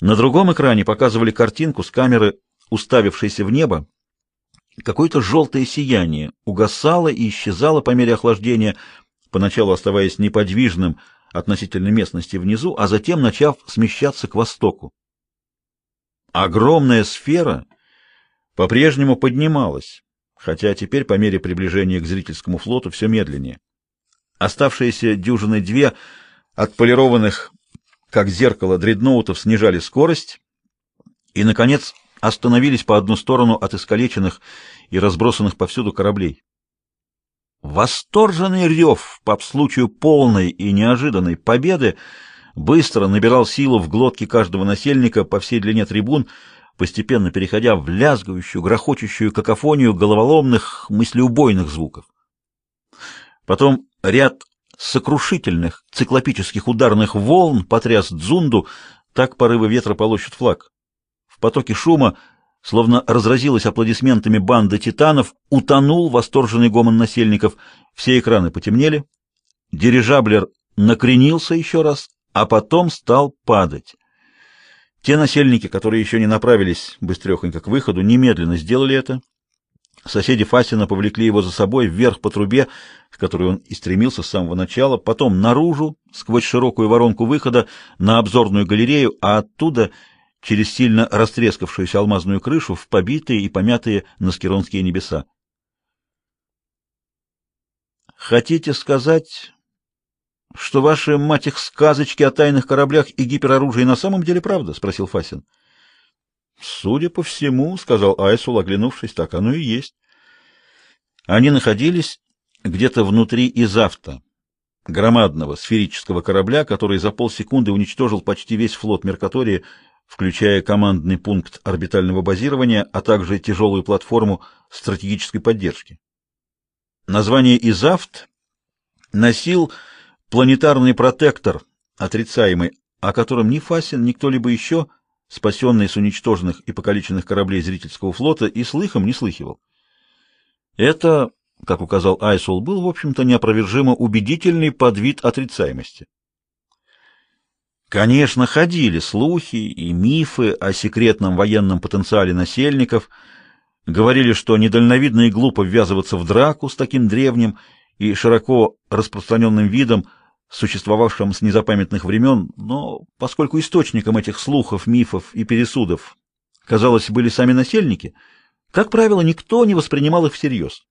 На другом экране показывали картинку с камеры, уставившейся в небо. Какое-то желтое сияние угасало и исчезало по мере охлаждения, поначалу оставаясь неподвижным относительно местности внизу, а затем начав смещаться к востоку. Огромная сфера по-прежнему поднималась, хотя теперь по мере приближения к зрительскому флоту все медленнее. Оставшиеся дюжины две отполированных, как зеркало, дредноутов снижали скорость и, наконец, остановились по одну сторону от искалеченных и разбросанных повсюду кораблей. Восторженный рев по случаю полной и неожиданной победы быстро набирал силу в глотке каждого насельника по всей длине трибун, постепенно переходя в лязгающую, грохочущую какофонию головоломных, мыслеубойных звуков. Потом ряд сокрушительных циклопических ударных волн потряс Дзунду, так порывы ветра полощут флаг. В потоке шума, словно разразилась аплодисментами банда титанов, утонул восторженный гомон насельников, все экраны потемнели, дирижаблер накренился еще раз, а потом стал падать. Те насельники, которые еще не направились быстрехонько к выходу, немедленно сделали это. Соседи Фасина повлекли его за собой вверх по трубе, в которую он и стремился с самого начала, потом наружу, сквозь широкую воронку выхода, на обзорную галерею, а оттуда — через сильно растрескавшуюся алмазную крышу в побитые и помятые наскеронские небеса. Хотите сказать, что ваши, мать их, сказочки о тайных кораблях и гипероружии на самом деле правда? — спросил Фасин. — Судя по всему, — сказал Айсул, оглянувшись, — так оно и есть. Они находились где-то внутри Изавта, громадного сферического корабля, который за полсекунды уничтожил почти весь флот Меркатории, включая командный пункт орбитального базирования, а также тяжелую платформу стратегической поддержки. Название «Изавт» носил планетарный протектор, отрицаемый, о котором ни Фасин, ни кто-либо еще, спасенный с уничтоженных и покалеченных кораблей зрительского флота, и слыхом не слыхивал. Это, как указал Айсул, был, в общем-то, неопровержимо убедительный подвид отрицаемости. Конечно, ходили слухи и мифы о секретном военном потенциале насельников, говорили, что недальновидно и глупо ввязываться в драку с таким древним и широко распространенным видом, существовавшим с незапамятных времен, но поскольку источником этих слухов, мифов и пересудов, казалось, были сами насельники, как правило, никто не воспринимал их всерьез.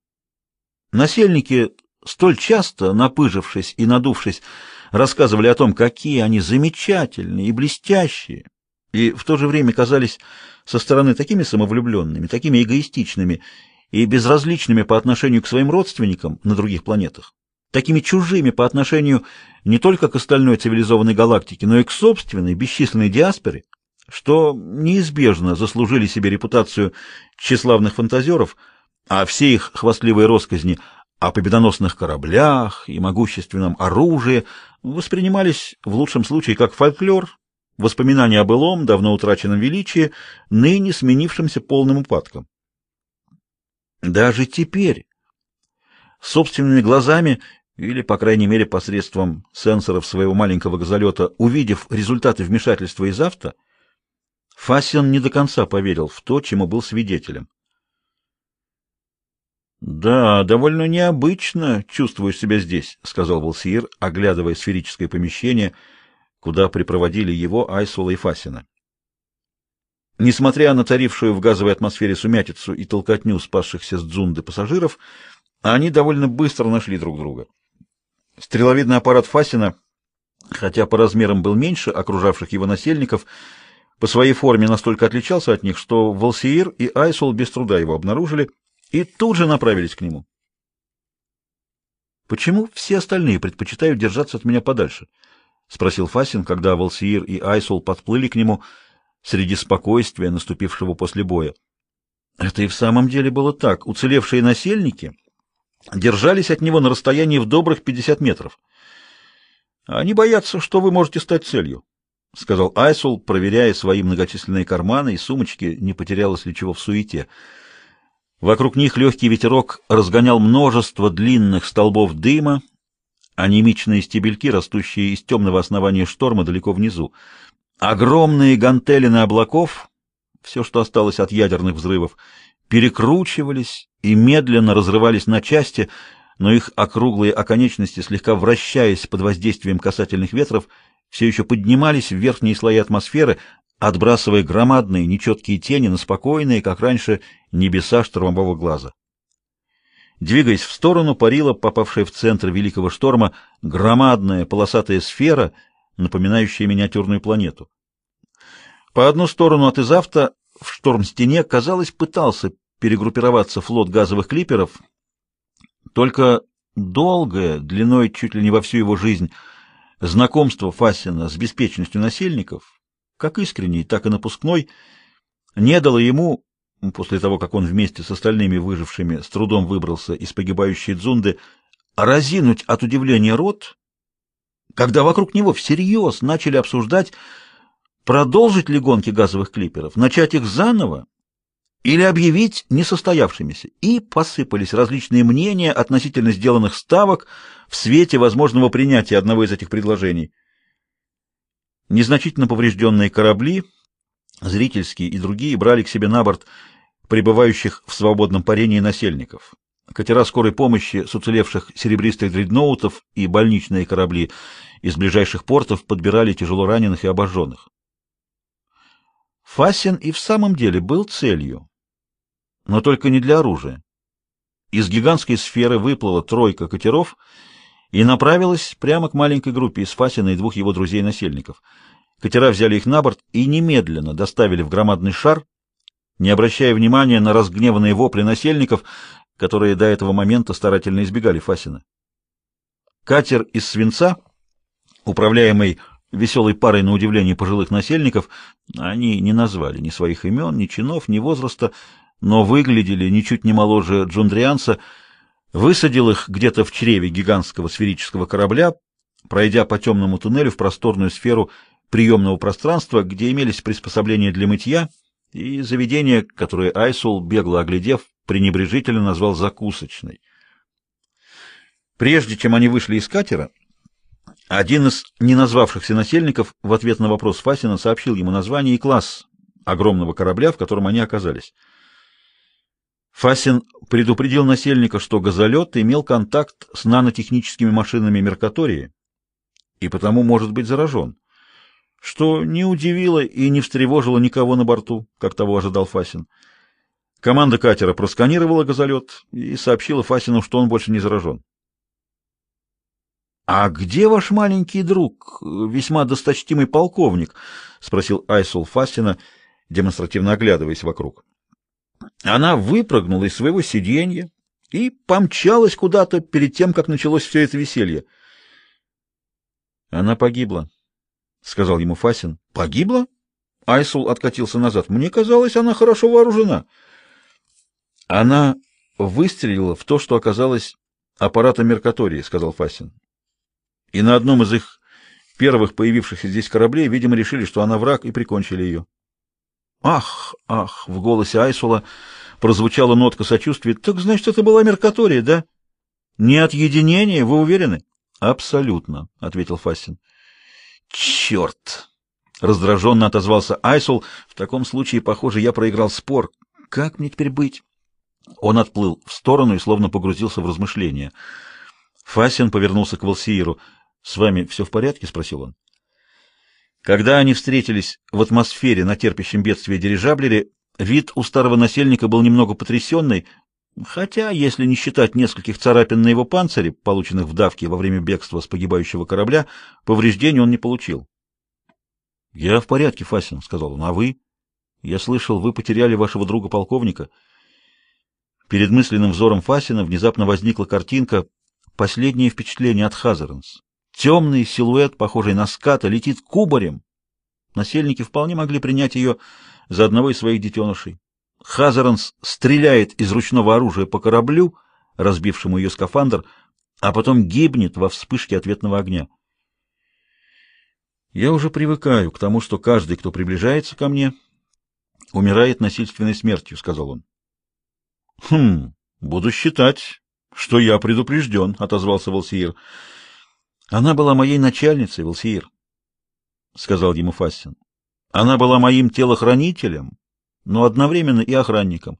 Насельники, столь часто напыжившись и надувшись, рассказывали о том, какие они замечательные и блестящие, и в то же время казались со стороны такими самовлюбленными, такими эгоистичными и безразличными по отношению к своим родственникам на других планетах, такими чужими по отношению не только к остальной цивилизованной галактике, но и к собственной бесчисленной диаспоре, что неизбежно заслужили себе репутацию тщеславных фантазеров, а все их хвастливые росказни о победоносных кораблях и могущественном оружии воспринимались в лучшем случае как фольклор, воспоминания о былом, давно утраченном величии, ныне сменившемся полным упадком. Даже теперь, собственными глазами, или, по крайней мере, посредством сенсоров своего маленького газолета, увидев результаты вмешательства из авто, Фасин не до конца поверил в то, чему был свидетелем. Да, довольно необычно чувствуешь себя здесь, сказал Волсиир, оглядывая сферическое помещение, куда припроводили его Айсула и Фасина. Несмотря на царившую в газовой атмосфере сумятицу и толкотню спасшихся с дзунды пассажиров, они довольно быстро нашли друг друга. Стреловидный аппарат Фасина, хотя по размерам был меньше окружавших его насельников, по своей форме настолько отличался от них, что Волсиир и Айсул без труда его обнаружили и тут же направились к нему. Почему все остальные предпочитают держаться от меня подальше? спросил Фасин, когда Волсиир и Айсул подплыли к нему среди спокойствия, наступившего после боя. Это и в самом деле было так. Уцелевшие насельники держались от него на расстоянии в добрых пятьдесят метров. Они боятся, что вы можете стать целью, сказал Айсул, проверяя свои многочисленные карманы и сумочки, не потерялось ли чего в суете. Вокруг них легкий ветерок разгонял множество длинных столбов дыма, анемичные стебельки, растущие из темного основания шторма далеко внизу. Огромные гантелины облаков, все, что осталось от ядерных взрывов, перекручивались и медленно разрывались на части, но их округлые оконечности, слегка вращаясь под воздействием касательных ветров, все еще поднимались в верхние слои атмосферы, отбрасывая громадные нечеткие тени на спокойные, как раньше, небеса штормового глаза. Двигаясь в сторону, парила, попавшая в центр великого шторма, громадная полосатая сфера, напоминающая миниатюрную планету. По одну сторону от Изавта в шторм-стене, казалось, пытался перегруппироваться флот газовых клиперов, только долгое, длиной чуть ли не во всю его жизнь, знакомство Фасина с беспечностью насельников, как искренний, так и напускной, не дало ему, после того, как он вместе с остальными выжившими с трудом выбрался из погибающей Дзунды, разинуть от удивления рот, когда вокруг него всерьез начали обсуждать, продолжить ли гонки газовых клиперов, начать их заново или объявить несостоявшимися, и посыпались различные мнения относительно сделанных ставок в свете возможного принятия одного из этих предложений. Незначительно поврежденные корабли, зрительские и другие, брали к себе на борт прибывающих в свободном парении насельников. Катера скорой помощи с уцелевших серебристых дредноутов и больничные корабли из ближайших портов подбирали тяжело раненых и обожженных. Фасин и в самом деле был целью, но только не для оружия. Из гигантской сферы выплыла тройка катеров и направилась прямо к маленькой группе из Фасина и двух его друзей-насельников. Катера взяли их на борт и немедленно доставили в громадный шар, не обращая внимания на разгневанные вопли насельников, которые до этого момента старательно избегали Фасина. Катер из свинца, управляемый веселой парой на удивление пожилых насельников, они не назвали ни своих имен, ни чинов, ни возраста, но выглядели ничуть не моложе джундрианца, высадил их где-то в чреве гигантского сферического корабля, пройдя по темному туннелю в просторную сферу приемного пространства, где имелись приспособления для мытья и заведение, которое Айсул, бегло оглядев, пренебрежительно назвал закусочной. Прежде чем они вышли из катера, один из неназвавшихся насельников в ответ на вопрос Фасина сообщил ему название и класс огромного корабля, в котором они оказались. Фасин предупредил насельника, что газолет имел контакт с нанотехническими машинами Меркатории и потому может быть заражен, что не удивило и не встревожило никого на борту, как того ожидал Фасин. Команда катера просканировала газолет и сообщила Фасину, что он больше не заражен. — А где ваш маленький друг, весьма досточтимый полковник? — спросил Айсул Фасина, демонстративно оглядываясь вокруг. Она выпрыгнула из своего сиденья и помчалась куда-то перед тем, как началось все это веселье. Она погибла, сказал ему Фасин. Погибла? Айсул откатился назад. Мне казалось, она хорошо вооружена. Она выстрелила в то, что оказалось аппаратом Меркатории, сказал Фасин. И на одном из их первых появившихся здесь кораблей, видимо, решили, что она враг, и прикончили ее. Ах, ах, в голосе Айсула прозвучала нотка сочувствия. Так значит, это была Меркатория, да? Не от единения, вы уверены? Абсолютно, ответил Фастин. Черт! Раздраженно отозвался Айсул. В таком случае, похоже, я проиграл спор. Как мне теперь быть? Он отплыл в сторону и словно погрузился в размышления. Фасин повернулся к Волсииру. «С вами все в порядке?» — спросил он. Когда они встретились в атмосфере на терпящем бедствие дирижаблере, вид у старого насельника был немного потрясенный, хотя, если не считать нескольких царапин на его панцире, полученных в давке во время бегства с погибающего корабля, повреждений он не получил. — Я в порядке, Фасин, — сказал он. — А вы? — Я слышал, вы потеряли вашего друга-полковника. Перед мысленным взором Фасина внезапно возникла картинка «Последнее впечатление от Хазаренс». Темный силуэт, похожий на ската, летит кубарем. Насельники вполне могли принять ее за одного из своих детенышей. Хазаранс стреляет из ручного оружия по кораблю, разбившему ее скафандр, а потом гибнет во вспышке ответного огня. Я уже привыкаю к тому, что каждый, кто приближается ко мне, умирает насильственной смертью, — сказал он. — Хм, буду считать, что я предупрежден, — отозвался Волсиир. Она была моей начальницей, Волсиир, — сказал ему Фастин. Она была моим телохранителем, но одновременно и охранником.